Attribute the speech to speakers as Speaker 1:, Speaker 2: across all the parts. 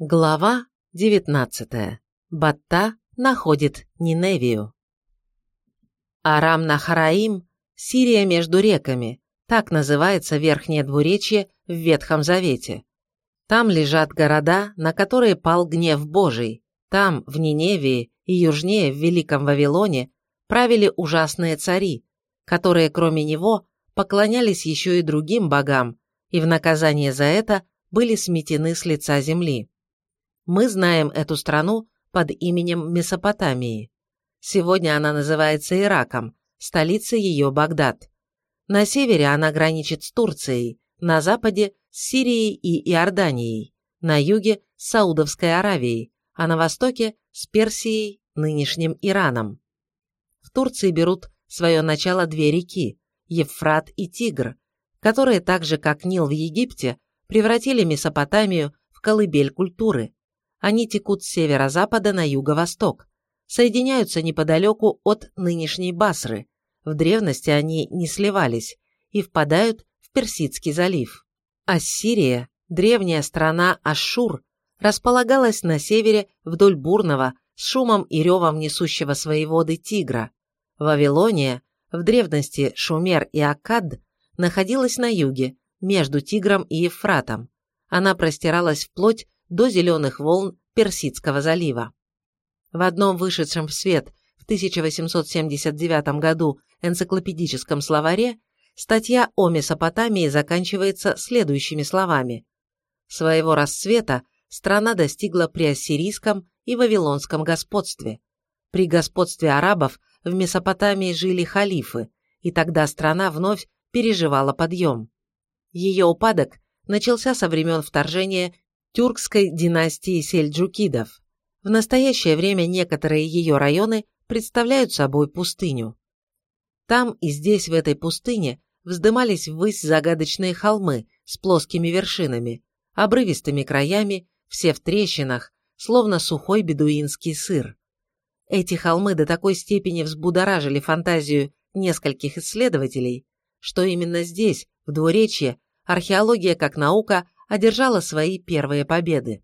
Speaker 1: Глава 19. Батта находит Ниневию. Арам-Нахараим – Сирия между реками, так называется верхнее двуречье в Ветхом Завете. Там лежат города, на которые пал гнев Божий. Там, в Ниневии и южнее, в Великом Вавилоне, правили ужасные цари, которые, кроме него, поклонялись еще и другим богам, и в наказание за это были сметены с лица земли. Мы знаем эту страну под именем Месопотамии. Сегодня она называется Ираком, столица ее Багдад. На севере она граничит с Турцией, на западе – с Сирией и Иорданией, на юге – с Саудовской Аравией, а на востоке – с Персией, нынешним Ираном. В Турции берут свое начало две реки – Евфрат и Тигр, которые так же, как Нил в Египте, превратили Месопотамию в колыбель культуры, они текут с северо-запада на юго-восток, соединяются неподалеку от нынешней Басры. В древности они не сливались и впадают в Персидский залив. Ассирия, древняя страна Ашшур, располагалась на севере вдоль бурного, с шумом и ревом несущего свои воды тигра. Вавилония, в древности Шумер и Аккад, находилась на юге, между Тигром и Евфратом. Она простиралась вплоть до зеленых волн Персидского залива. В одном вышедшем в свет в 1879 году энциклопедическом словаре статья о Месопотамии заканчивается следующими словами. Своего расцвета страна достигла при ассирийском и вавилонском господстве. При господстве арабов в Месопотамии жили халифы, и тогда страна вновь переживала подъем. Ее упадок начался со времен вторжения тюркской династии сельджукидов. В настоящее время некоторые ее районы представляют собой пустыню. Там и здесь, в этой пустыне, вздымались ввысь загадочные холмы с плоскими вершинами, обрывистыми краями, все в трещинах, словно сухой бедуинский сыр. Эти холмы до такой степени взбудоражили фантазию нескольких исследователей, что именно здесь, в двуречье, археология как наука одержала свои первые победы.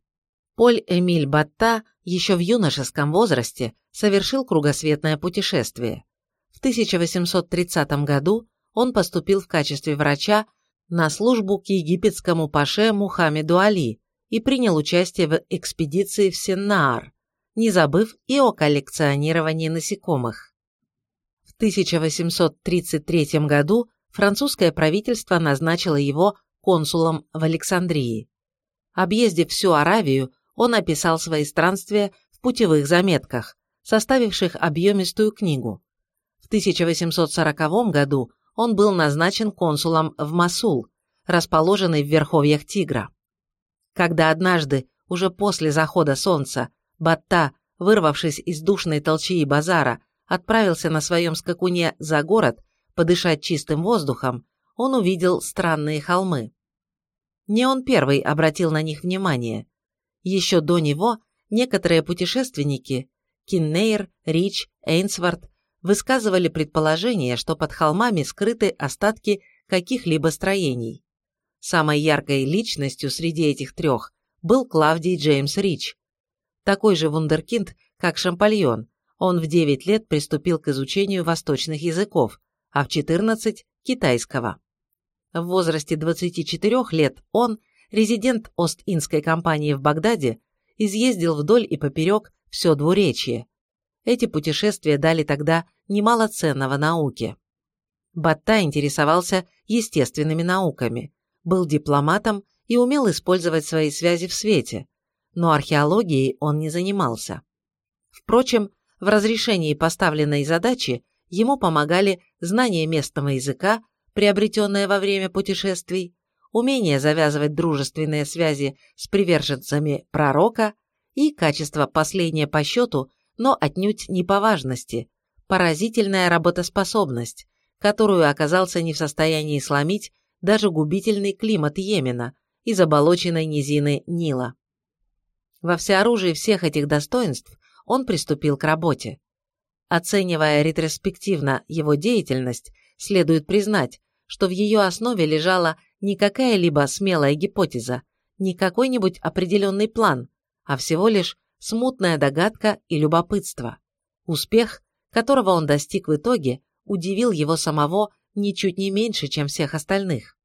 Speaker 1: Поль-Эмиль Батта еще в юношеском возрасте совершил кругосветное путешествие. В 1830 году он поступил в качестве врача на службу к египетскому паше Мухаммеду Али и принял участие в экспедиции в Сеннаар, не забыв и о коллекционировании насекомых. В 1833 году французское правительство назначило его консулом в Александрии. Объездив всю Аравию, он описал свои странствия в путевых заметках, составивших объемистую книгу. В 1840 году он был назначен консулом в Масул, расположенный в верховьях Тигра. Когда однажды, уже после захода солнца, Батта, вырвавшись из душной толчии базара, отправился на своем скакуне за город подышать чистым воздухом, он увидел странные холмы. Не он первый обратил на них внимание. Еще до него некоторые путешественники Киннейр, Рич, Эйнсворт высказывали предположение, что под холмами скрыты остатки каких-либо строений. Самой яркой личностью среди этих трех был Клавдий Джеймс Рич. Такой же вундеркинд, как Шампальон, он в 9 лет приступил к изучению восточных языков, а в 14 – китайского. В возрасте 24 лет он, резидент Ост-Индской компании в Багдаде, изъездил вдоль и поперек все двуречье. Эти путешествия дали тогда немало ценного науке. Батта интересовался естественными науками, был дипломатом и умел использовать свои связи в свете, но археологией он не занимался. Впрочем, в разрешении поставленной задачи ему помогали знание местного языка приобретенное во время путешествий, умение завязывать дружественные связи с приверженцами пророка и качество последнее по счету, но отнюдь не по важности, поразительная работоспособность, которую оказался не в состоянии сломить даже губительный климат Йемена и заболоченной низины Нила. Во всеоружии всех этих достоинств он приступил к работе. Оценивая ретроспективно его деятельность, следует признать, что в ее основе лежала не какая-либо смелая гипотеза, не какой-нибудь определенный план, а всего лишь смутная догадка и любопытство. Успех, которого он достиг в итоге, удивил его самого ничуть не меньше, чем всех остальных.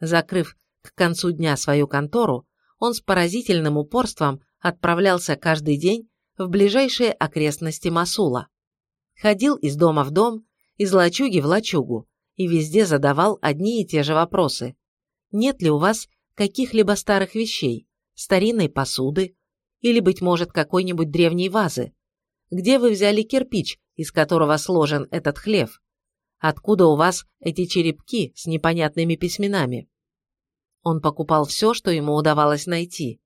Speaker 1: Закрыв к концу дня свою контору, он с поразительным упорством отправлялся каждый день в ближайшие окрестности Масула. Ходил из дома в дом, из лачуги в лачугу, и везде задавал одни и те же вопросы. Нет ли у вас каких-либо старых вещей, старинной посуды или, быть может, какой-нибудь древней вазы? Где вы взяли кирпич, из которого сложен этот хлев? Откуда у вас эти черепки с непонятными письменами? Он покупал все, что ему удавалось найти.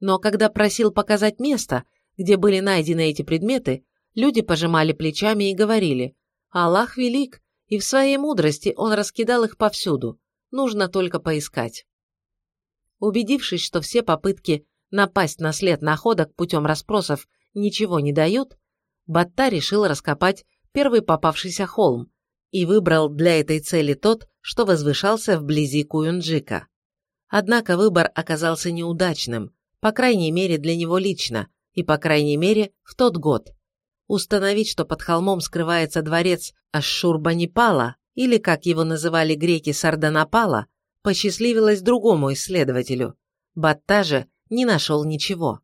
Speaker 1: Но когда просил показать место, где были найдены эти предметы, люди пожимали плечами и говорили «Аллах велик, и в своей мудрости он раскидал их повсюду, нужно только поискать». Убедившись, что все попытки напасть на след находок путем расспросов ничего не дают, Батта решил раскопать первый попавшийся холм и выбрал для этой цели тот, что возвышался вблизи Куюнджика. Однако выбор оказался неудачным, по крайней мере для него лично, и по крайней мере в тот год. Установить, что под холмом скрывается дворец Ашшурбанипала, или, как его называли греки, Сарданапала, посчастливилось другому исследователю. Батта же не нашел ничего.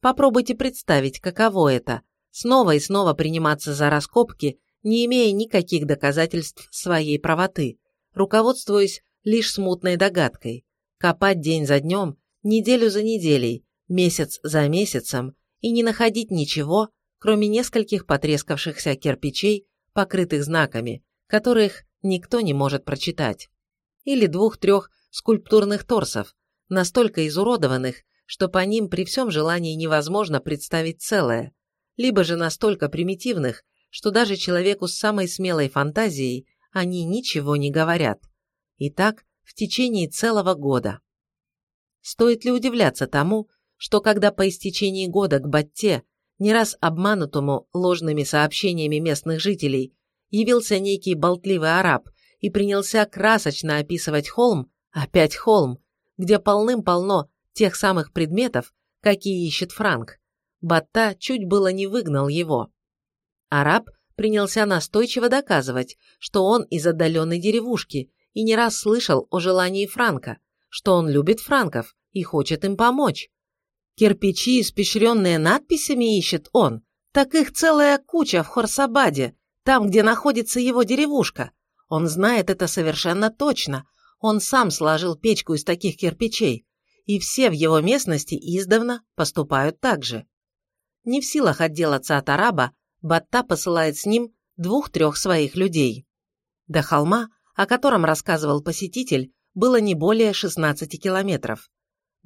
Speaker 1: Попробуйте представить, каково это – снова и снова приниматься за раскопки, не имея никаких доказательств своей правоты, руководствуясь лишь смутной догадкой, копать день за днем, неделю за неделей, месяц за месяцем и не находить ничего, кроме нескольких потрескавшихся кирпичей, покрытых знаками, которых никто не может прочитать или двух-трех скульптурных торсов, настолько изуродованных, что по ним при всем желании невозможно представить целое, либо же настолько примитивных, что даже человеку с самой смелой фантазией они ничего не говорят. И так в течение целого года. Стоит ли удивляться тому, что когда по истечении года к Батте, не раз обманутому ложными сообщениями местных жителей, явился некий болтливый араб и принялся красочно описывать холм, опять холм, где полным-полно тех самых предметов, какие ищет Франк. Батта чуть было не выгнал его. Араб принялся настойчиво доказывать, что он из отдаленной деревушки и не раз слышал о желании Франка, что он любит франков и хочет им помочь. Кирпичи, испещренные надписями, ищет он, так их целая куча в Хорсабаде, там, где находится его деревушка. Он знает это совершенно точно. Он сам сложил печку из таких кирпичей, и все в его местности издавна поступают так же. Не в силах отделаться от араба, Батта посылает с ним двух-трех своих людей. До холма, о котором рассказывал посетитель, было не более 16 километров.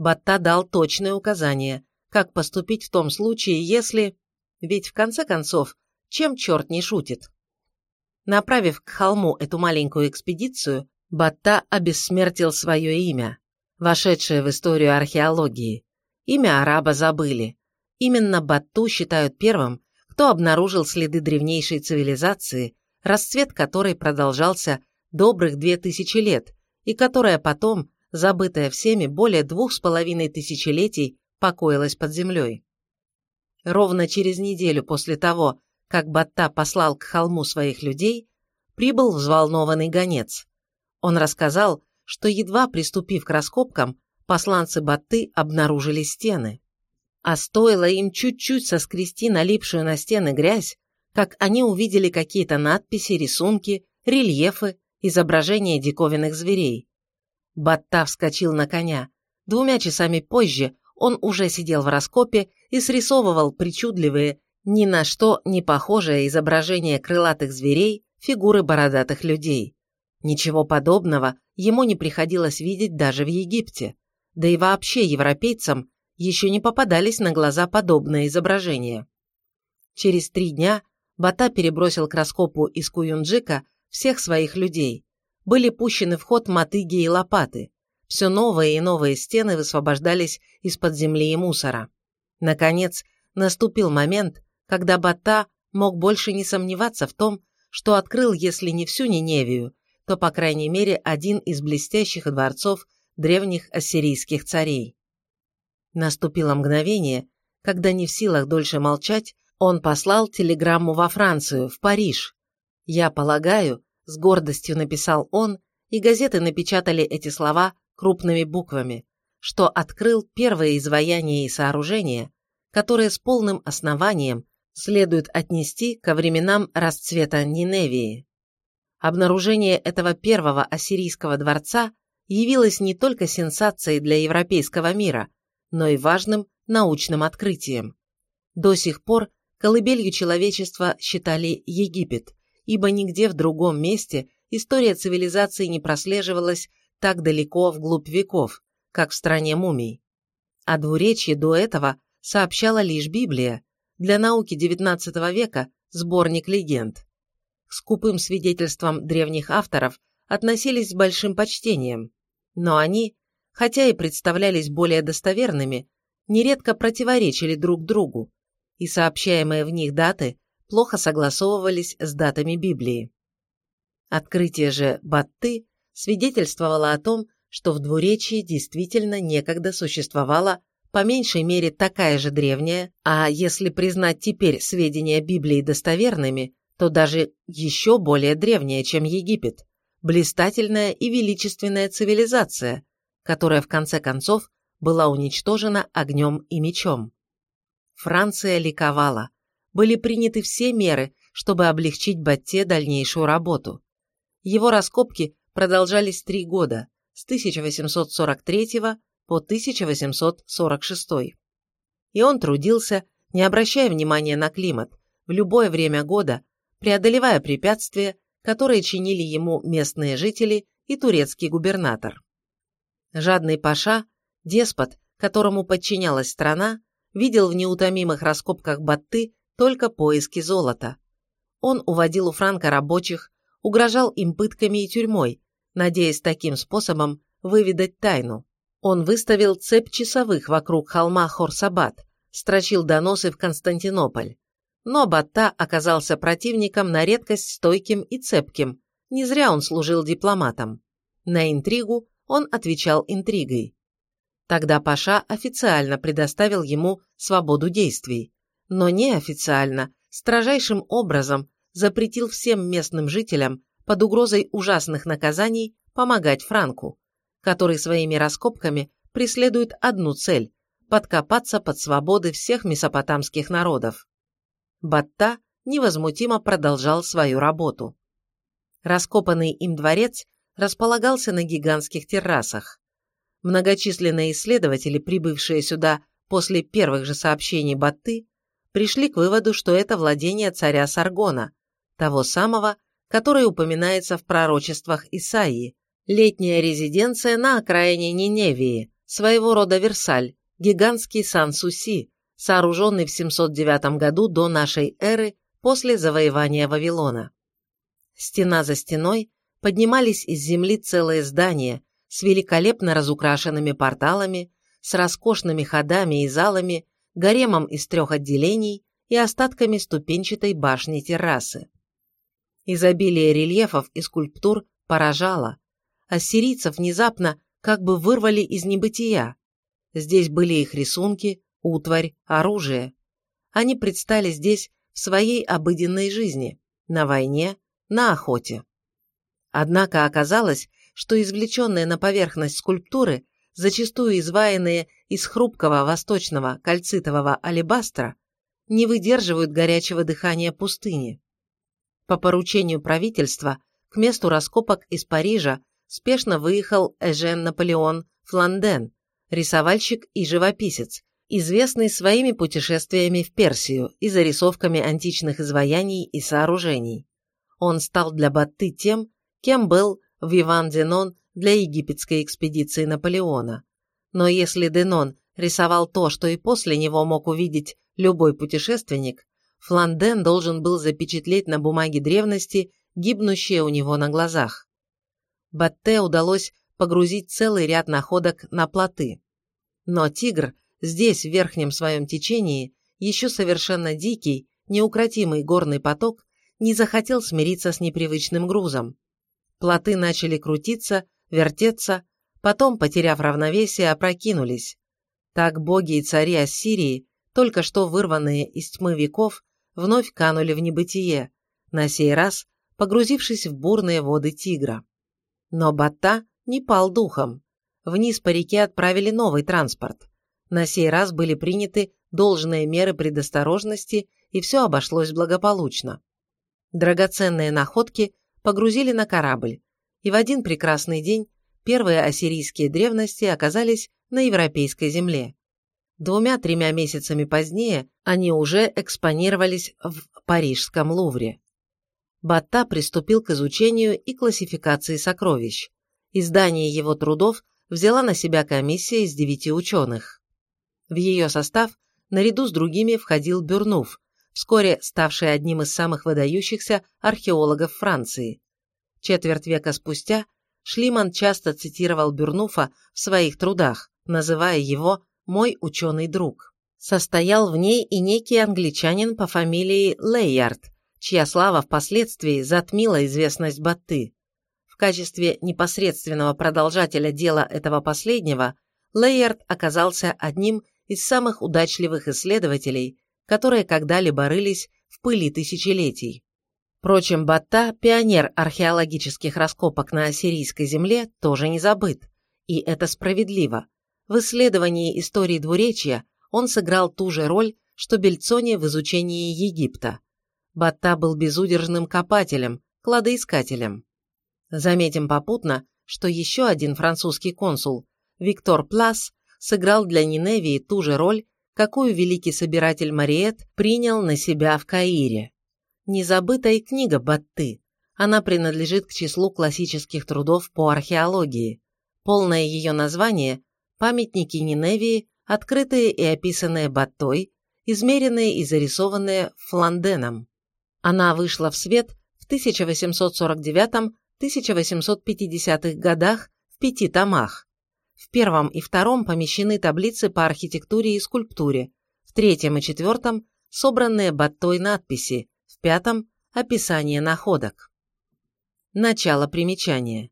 Speaker 1: Батта дал точные указания, как поступить в том случае, если... Ведь в конце концов, чем черт не шутит? Направив к холму эту маленькую экспедицию, Батта обессмертил свое имя, вошедшее в историю археологии. Имя араба забыли. Именно Батту считают первым, кто обнаружил следы древнейшей цивилизации, расцвет которой продолжался добрых две тысячи лет, и которая потом, забытая всеми более двух с половиной тысячелетий, покоилась под землей. Ровно через неделю после того, как Батта послал к холму своих людей, прибыл взволнованный гонец. Он рассказал, что едва приступив к раскопкам, посланцы Батты обнаружили стены. А стоило им чуть-чуть соскрести налипшую на стены грязь, как они увидели какие-то надписи, рисунки, рельефы, изображения диковинных зверей. Батта вскочил на коня. Двумя часами позже он уже сидел в раскопе и срисовывал причудливые ни на что не похожее изображение крылатых зверей, фигуры бородатых людей. Ничего подобного ему не приходилось видеть даже в Египте. Да и вообще европейцам еще не попадались на глаза подобные изображения. Через три дня Бата перебросил к раскопу из Куюнджика всех своих людей. Были пущены в ход мотыги и лопаты. Все новые и новые стены высвобождались из-под земли и мусора. Наконец, наступил момент, когда Бата мог больше не сомневаться в том, что открыл, если не всю Ниневию, то, по крайней мере, один из блестящих дворцов древних ассирийских царей. Наступило мгновение, когда не в силах дольше молчать, он послал телеграмму во Францию, в Париж. «Я полагаю», — с гордостью написал он, и газеты напечатали эти слова крупными буквами, что открыл первое изваяние и сооружение, которое с полным основанием следует отнести ко временам расцвета Ниневии. Обнаружение этого первого ассирийского дворца явилось не только сенсацией для европейского мира, но и важным научным открытием. До сих пор колыбелью человечества считали Египет, ибо нигде в другом месте история цивилизации не прослеживалась так далеко вглубь веков, как в стране мумий. О двуречье до этого сообщала лишь Библия, для науки XIX века сборник легенд. К скупым свидетельствам древних авторов относились с большим почтением, но они, хотя и представлялись более достоверными, нередко противоречили друг другу, и сообщаемые в них даты плохо согласовывались с датами Библии. Открытие же Батты свидетельствовало о том, что в двуречии действительно некогда существовала по меньшей мере такая же древняя, а если признать теперь сведения Библии достоверными, то даже еще более древняя, чем Египет, блистательная и величественная цивилизация, которая в конце концов была уничтожена огнем и мечом. Франция ликовала. Были приняты все меры, чтобы облегчить Батте дальнейшую работу. Его раскопки продолжались три года, с 1843 по 1846. И он трудился, не обращая внимания на климат, в любое время года, преодолевая препятствия, которые чинили ему местные жители и турецкий губернатор. Жадный паша, деспот, которому подчинялась страна, видел в неутомимых раскопках Батты только поиски золота. Он уводил у Франка рабочих, угрожал им пытками и тюрьмой, надеясь таким способом выведать тайну. Он выставил цепь часовых вокруг холма Хорсабад, строчил доносы в Константинополь. Но Батта оказался противником на редкость стойким и цепким, не зря он служил дипломатом. На интригу он отвечал интригой. Тогда Паша официально предоставил ему свободу действий, но неофициально, строжайшим образом запретил всем местным жителям под угрозой ужасных наказаний помогать Франку который своими раскопками преследует одну цель – подкопаться под свободы всех месопотамских народов. Батта невозмутимо продолжал свою работу. Раскопанный им дворец располагался на гигантских террасах. Многочисленные исследователи, прибывшие сюда после первых же сообщений Батты, пришли к выводу, что это владение царя Саргона, того самого, который упоминается в пророчествах Исаии, летняя резиденция на окраине Ниневии, своего рода Версаль, гигантский Сан-Суси, сооруженный в 709 году до нашей эры после завоевания Вавилона. Стена за стеной поднимались из земли целые здания с великолепно разукрашенными порталами, с роскошными ходами и залами, гаремом из трех отделений и остатками ступенчатой башни террасы. Изобилие рельефов и скульптур поражало, ассирийцев внезапно как бы вырвали из небытия. Здесь были их рисунки, утварь, оружие. Они предстали здесь в своей обыденной жизни, на войне, на охоте. Однако оказалось, что извлеченные на поверхность скульптуры, зачастую изваянные из хрупкого восточного кальцитового алебастра, не выдерживают горячего дыхания пустыни. По поручению правительства к месту раскопок из Парижа спешно выехал Эжен Наполеон Фланден, рисовальщик и живописец, известный своими путешествиями в Персию и зарисовками античных изваяний и сооружений. Он стал для Батты тем, кем был Виван Денон для египетской экспедиции Наполеона. Но если Денон рисовал то, что и после него мог увидеть любой путешественник, Фланден должен был запечатлеть на бумаге древности гибнущее у него на глазах. Батте удалось погрузить целый ряд находок на плоты. Но тигр здесь, в верхнем своем течении, еще совершенно дикий, неукротимый горный поток, не захотел смириться с непривычным грузом. Плоты начали крутиться, вертеться, потом, потеряв равновесие, опрокинулись. Так боги и цари Ассирии, только что вырванные из тьмы веков, вновь канули в небытие, на сей раз погрузившись в бурные воды Тигра. Но Батта не пал духом. Вниз по реке отправили новый транспорт. На сей раз были приняты должные меры предосторожности, и все обошлось благополучно. Драгоценные находки погрузили на корабль, и в один прекрасный день первые ассирийские древности оказались на европейской земле. Двумя-тремя месяцами позднее они уже экспонировались в Парижском Лувре. Батта приступил к изучению и классификации сокровищ. Издание его трудов взяла на себя комиссия из девяти ученых. В ее состав наряду с другими входил Бюрнув, вскоре ставший одним из самых выдающихся археологов Франции. Четверть века спустя Шлиман часто цитировал Бюрнуфа в своих трудах, называя его «мой ученый друг». Состоял в ней и некий англичанин по фамилии Лейярд, чья слава впоследствии затмила известность Батты. В качестве непосредственного продолжателя дела этого последнего Лейярд оказался одним из самых удачливых исследователей, которые когда-либо рылись в пыли тысячелетий. Впрочем, Батта, пионер археологических раскопок на ассирийской земле, тоже не забыт. И это справедливо. В исследовании истории двуречья он сыграл ту же роль, что Бельцони в изучении Египта. Батта был безудержным копателем, кладоискателем. Заметим попутно, что еще один французский консул, Виктор Плас, сыграл для Ниневии ту же роль, какую великий собиратель Мариет принял на себя в Каире. Незабытая книга Батты. Она принадлежит к числу классических трудов по археологии. Полное ее название – памятники Ниневии, открытые и описанные Баттой, измеренные и зарисованные Фланденом. Она вышла в свет в 1849-1850-х годах в пяти томах. В первом и втором помещены таблицы по архитектуре и скульптуре, в третьем и четвертом – собранные Баттой надписи, пятом – описание находок. Начало примечания.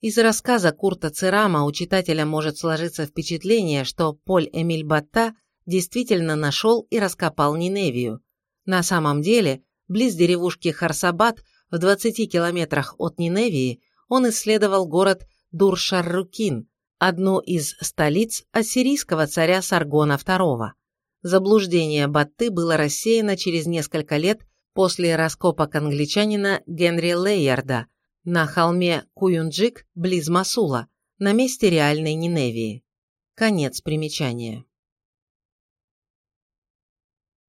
Speaker 1: Из рассказа Курта Церама у читателя может сложиться впечатление, что Поль Эмиль Батта действительно нашел и раскопал Ниневию. На самом деле, близ деревушки Харсабад, в 20 километрах от Ниневии, он исследовал город Дур-Шаррукин, одну из столиц ассирийского царя Саргона II. Заблуждение Батты было рассеяно через несколько лет после раскопок англичанина Генри Лейярда на холме Куюнджик близ Масула, на месте реальной Ниневии. Конец примечания.